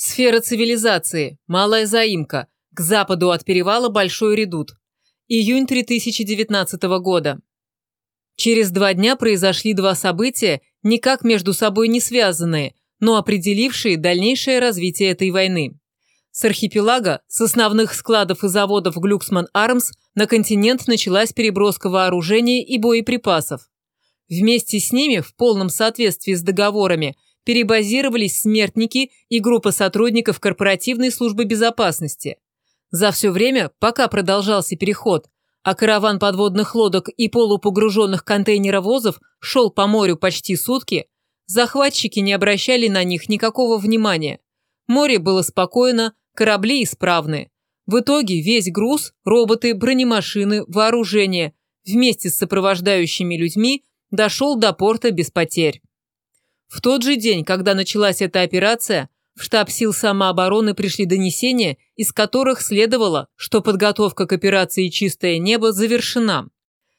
Сфера цивилизации. Малая заимка. К западу от перевала Большой Редут. Июнь 2019 года. Через два дня произошли два события, никак между собой не связанные, но определившие дальнейшее развитие этой войны. С архипелага, с основных складов и заводов Глюксман Армс, на континент началась переброска вооружения и боеприпасов. Вместе с ними, в полном соответствии с договорами, перебазировались смертники и группа сотрудников корпоративной службы безопасности. За все время, пока продолжался переход, а караван подводных лодок и полупогруженных контейнеровозов шел по морю почти сутки, захватчики не обращали на них никакого внимания. Море было спокойно, корабли исправны. В итоге весь груз, роботы, бронемашины, вооружение вместе с сопровождающими людьми дошел до порта без потерь. В тот же день, когда началась эта операция, в штаб сил самообороны пришли донесения, из которых следовало, что подготовка к операции «Чистое небо» завершена.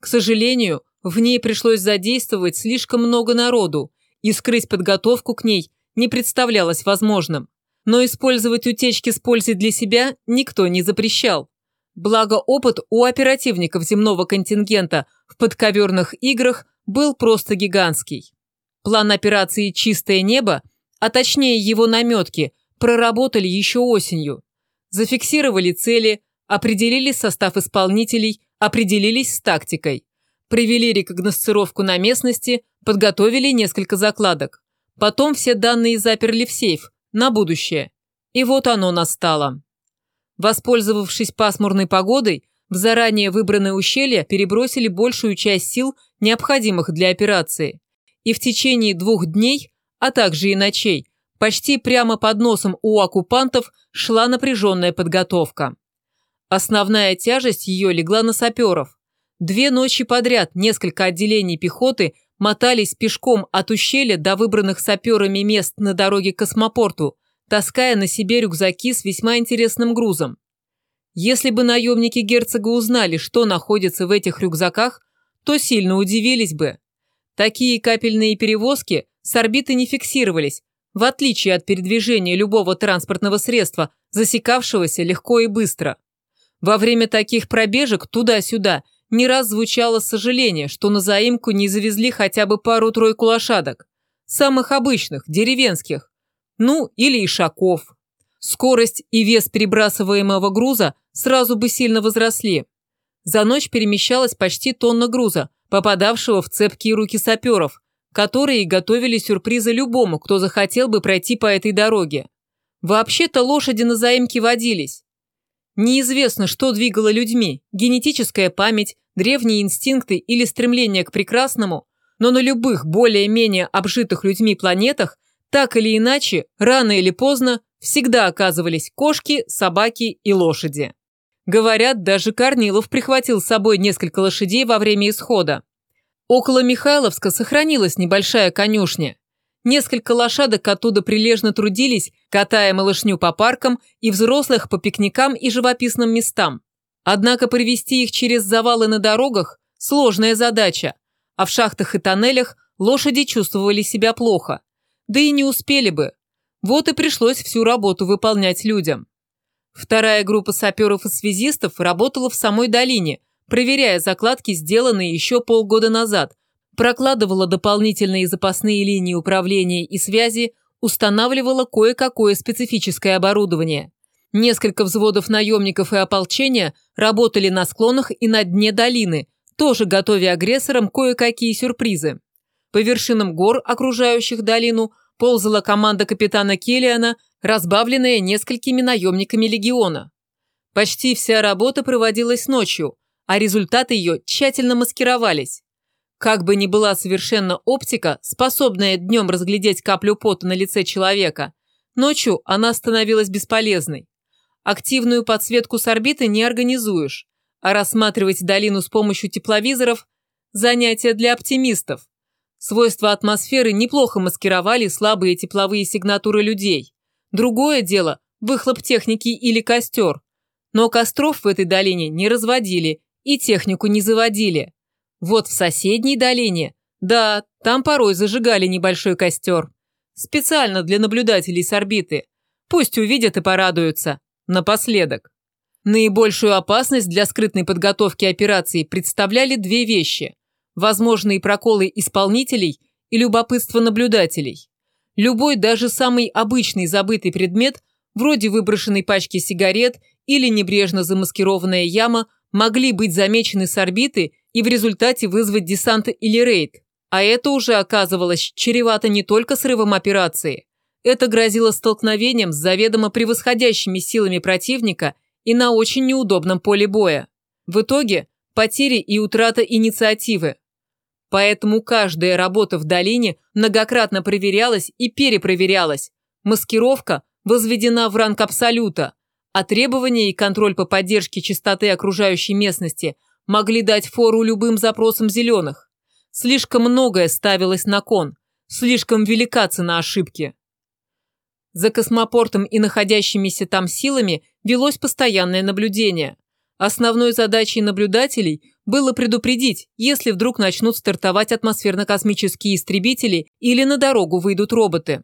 К сожалению, в ней пришлось задействовать слишком много народу, и скрыть подготовку к ней не представлялось возможным. Но использовать утечки с пользой для себя никто не запрещал. Благо опыт у оперативников земного контингента в подковерных играх был просто гигантский. План операции «Чистое небо», а точнее его наметки, проработали еще осенью. Зафиксировали цели, определили состав исполнителей, определились с тактикой. Провели рекогносцировку на местности, подготовили несколько закладок. Потом все данные заперли в сейф, на будущее. И вот оно настало. Воспользовавшись пасмурной погодой, в заранее выбранное ущелье перебросили большую часть сил, необходимых для операции и в течение двух дней, а также и ночей, почти прямо под носом у оккупантов шла напряженная подготовка. Основная тяжесть ее легла на саперов. Две ночи подряд несколько отделений пехоты мотались пешком от ущелья до выбранных саперами мест на дороге к космопорту, таская на себе рюкзаки с весьма интересным грузом. Если бы наемники герцога узнали, что находится в этих рюкзаках, то сильно удивились бы. Такие капельные перевозки с орбиты не фиксировались, в отличие от передвижения любого транспортного средства, засекавшегося легко и быстро. Во время таких пробежек туда-сюда не раз звучало сожаление, что на заимку не завезли хотя бы пару-тройку лошадок. Самых обычных, деревенских. Ну, или ишаков. Скорость и вес перебрасываемого груза сразу бы сильно возросли. За ночь перемещалась почти тонна груза, попадавшего в цепкие руки саперов, которые готовили сюрпризы любому, кто захотел бы пройти по этой дороге. Вообще-то лошади на заимке водились. Неизвестно, что двигало людьми – генетическая память, древние инстинкты или стремление к прекрасному, но на любых более-менее обжитых людьми планетах так или иначе, рано или поздно, всегда оказывались кошки, собаки и лошади. Говорят, даже Корнилов прихватил с собой несколько лошадей во время исхода. Около Михайловска сохранилась небольшая конюшня. Несколько лошадок оттуда прилежно трудились, катая малышню по паркам и взрослых по пикникам и живописным местам. Однако привести их через завалы на дорогах – сложная задача, а в шахтах и тоннелях лошади чувствовали себя плохо. Да и не успели бы. Вот и пришлось всю работу выполнять людям. Вторая группа саперов и связистов работала в самой долине, проверяя закладки, сделанные еще полгода назад, прокладывала дополнительные запасные линии управления и связи, устанавливала кое-какое специфическое оборудование. Несколько взводов наемников и ополчения работали на склонах и на дне долины, тоже готовя агрессорам кое-какие сюрпризы. По вершинам гор, окружающих долину, ползала команда капитана Келлиана разбавленная несколькими наемниками легиона. Почти вся работа проводилась ночью, а результаты ее тщательно маскировались. Как бы ни была совершенно оптика, способная днем разглядеть каплю пота на лице человека, ночью она становилась бесполезной. Активную подсветку с орбиты не организуешь, а рассматривать долину с помощью тепловизоров – занятие для оптимистов. Свойства атмосферы неплохо маскировали слабые тепловые сигнатуры людей. Другое дело – выхлоп техники или костер. Но костров в этой долине не разводили и технику не заводили. Вот в соседней долине, да, там порой зажигали небольшой костер. Специально для наблюдателей с орбиты. Пусть увидят и порадуются. Напоследок. Наибольшую опасность для скрытной подготовки операции представляли две вещи – возможные проколы исполнителей и любопытство наблюдателей. Любой, даже самый обычный забытый предмет, вроде выброшенной пачки сигарет или небрежно замаскированная яма, могли быть замечены с орбиты и в результате вызвать десант или рейд. А это уже оказывалось чревато не только срывом операции. Это грозило столкновением с заведомо превосходящими силами противника и на очень неудобном поле боя. В итоге потери и утрата инициативы. Поэтому каждая работа в долине многократно проверялась и перепроверялась. Маскировка возведена в ранг абсолюта, а требования и контроль по поддержке чистоты окружающей местности могли дать фору любым запросам зеленых. Слишком многое ставилось на кон, слишком велика цена ошибки. За космопортом и находящимися там силами велось постоянное наблюдение. Основной задачей наблюдателей было предупредить, если вдруг начнут стартовать атмосферно-космические истребители или на дорогу выйдут роботы.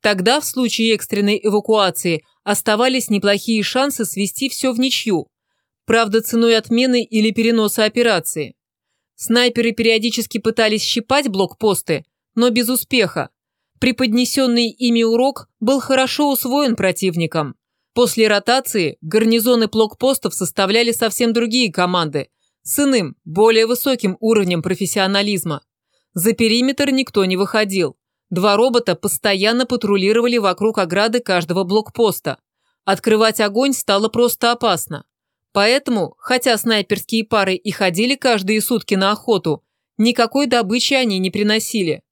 Тогда, в случае экстренной эвакуации, оставались неплохие шансы свести все в ничью. Правда, ценой отмены или переноса операции. Снайперы периодически пытались щипать блокпосты, но без успеха. Преподнесенный ими урок был хорошо усвоен противником. После ротации гарнизоны блокпостов составляли совсем другие команды, с иным, более высоким уровнем профессионализма. За периметр никто не выходил. Два робота постоянно патрулировали вокруг ограды каждого блокпоста. Открывать огонь стало просто опасно. Поэтому, хотя снайперские пары и ходили каждые сутки на охоту, никакой добычи они не приносили.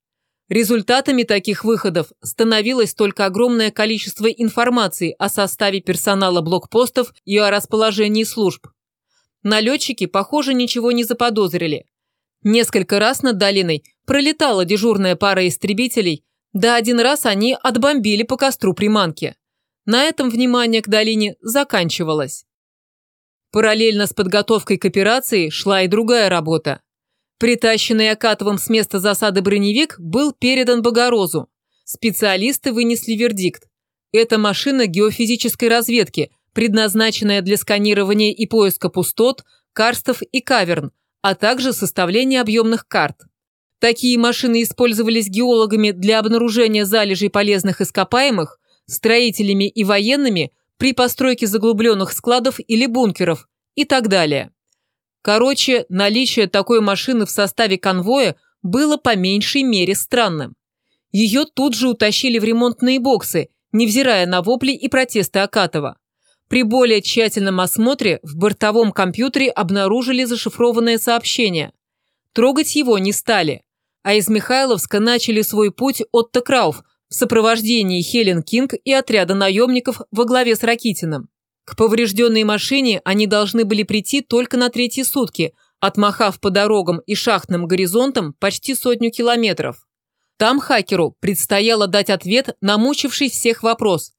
Результатами таких выходов становилось только огромное количество информации о составе персонала блокпостов и о расположении служб. Налетчики, похоже, ничего не заподозрили. Несколько раз над долиной пролетала дежурная пара истребителей, да один раз они отбомбили по костру приманки. На этом внимание к долине заканчивалось. Параллельно с подготовкой к операции шла и другая работа. Притащенный Акатовым с места засады броневик был передан Богорозу. Специалисты вынесли вердикт. Это машина геофизической разведки, предназначенная для сканирования и поиска пустот, карстов и каверн, а также составления объемных карт. Такие машины использовались геологами для обнаружения залежей полезных ископаемых, строителями и военными при постройке заглубленных складов или бункеров и так далее. Короче, наличие такой машины в составе конвоя было по меньшей мере странным. Ее тут же утащили в ремонтные боксы, невзирая на вопли и протесты Акатова. При более тщательном осмотре в бортовом компьютере обнаружили зашифрованное сообщение. Трогать его не стали, а из Михайловска начали свой путь Отто Крауф в сопровождении Хелен Кинг и отряда наемников во главе с Ракитиным. К поврежденной машине они должны были прийти только на третьи сутки, отмахав по дорогам и шахтным горизонтам почти сотню километров. Там хакеру предстояло дать ответ на мучивший всех вопрос.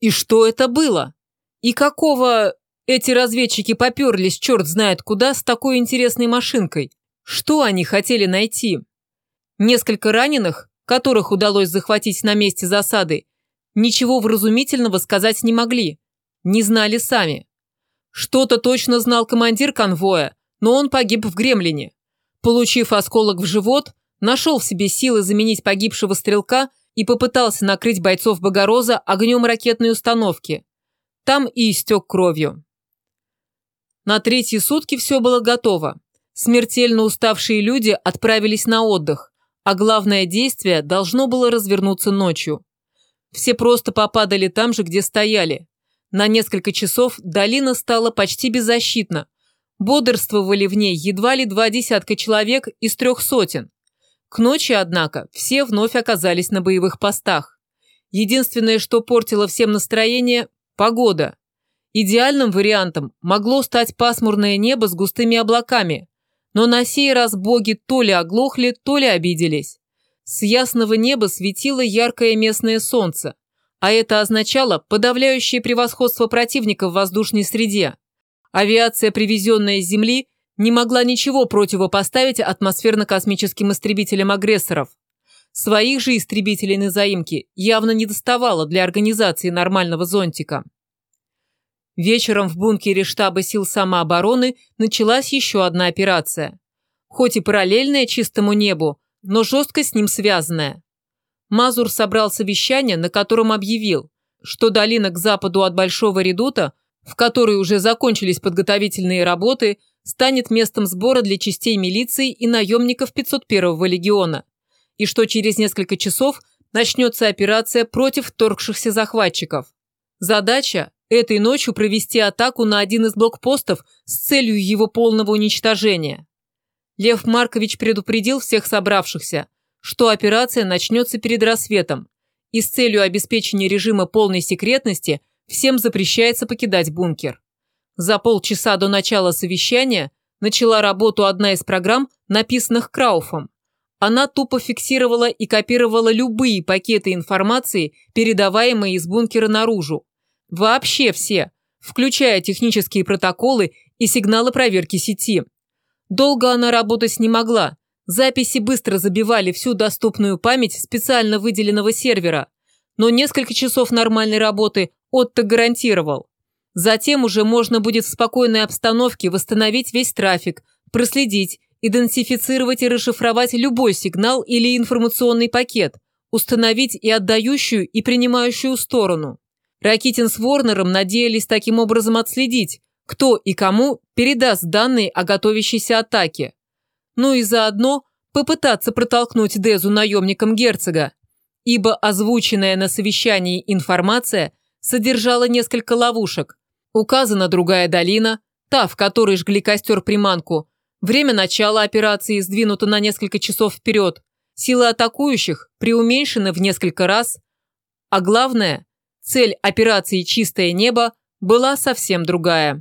И что это было? И какого эти разведчики поперлись черт знает куда с такой интересной машинкой? Что они хотели найти? Несколько раненых, которых удалось захватить на месте засады, ничего вразумительного сказать не могли. Не знали сами. Что-то точно знал командир конвоя, но он погиб в Гремлине. Получив осколок в живот, нашел в себе силы заменить погибшего стрелка и попытался накрыть бойцов Богороза огнем ракетной установки. Там и истек кровью. На третьи сутки все было готово. Смертельно уставшие люди отправились на отдых, а главное действие должно было развернуться ночью. Все просто попадали там же, где стояли. На несколько часов долина стала почти беззащитна. Бодрствовали в ней едва ли два десятка человек из трех сотен. К ночи, однако, все вновь оказались на боевых постах. Единственное, что портило всем настроение Погода. Идеальным вариантом могло стать пасмурное небо с густыми облаками, но на сей раз боги то ли оглохли, то ли обиделись. С ясного неба светило яркое местное солнце, а это означало подавляющее превосходство противника в воздушной среде. Авиация, привезенная с Земли, не могла ничего противопоставить атмосферно-космическим истребителям агрессоров. Своих же истребителей на заимке явно не доставало для организации нормального зонтика. Вечером в бункере штаба сил самообороны началась еще одна операция. Хоть и параллельная чистому небу, но жестко с ним связанная. Мазур собрал совещание, на котором объявил, что долина к западу от Большого Редута, в которой уже закончились подготовительные работы, станет местом сбора для частей милиции и наемников 501-го легиона, и что через несколько часов начнется операция против вторгшихся захватчиков. Задача – этой ночью провести атаку на один из блокпостов с целью его полного уничтожения. Лев Маркович предупредил всех собравшихся, что операция начнется перед рассветом, и с целью обеспечения режима полной секретности всем запрещается покидать бункер. За полчаса до начала совещания начала работу одна из программ, написанных Крауфом. Она тупо фиксировала и копировала любые пакеты информации, передаваемые из бункера наружу. Вообще все, включая технические протоколы и сигналы проверки сети. Долго она работать не могла. Записи быстро забивали всю доступную память специально выделенного сервера. Но несколько часов нормальной работы Отто гарантировал. Затем уже можно будет в спокойной обстановке восстановить весь трафик, проследить, идентифицировать и расшифровать любой сигнал или информационный пакет, установить и отдающую, и принимающую сторону. Ракитин с Ворнером надеялись таким образом отследить, кто и кому передаст данные о готовящейся атаке. Ну и заодно попытаться протолкнуть Дезу наемникам герцога, ибо озвученная на совещании информация содержала несколько ловушек, Указана другая долина, та, в которой жгли костер-приманку. Время начала операции сдвинуто на несколько часов вперед. Силы атакующих преуменьшены в несколько раз. А главное, цель операции «Чистое небо» была совсем другая.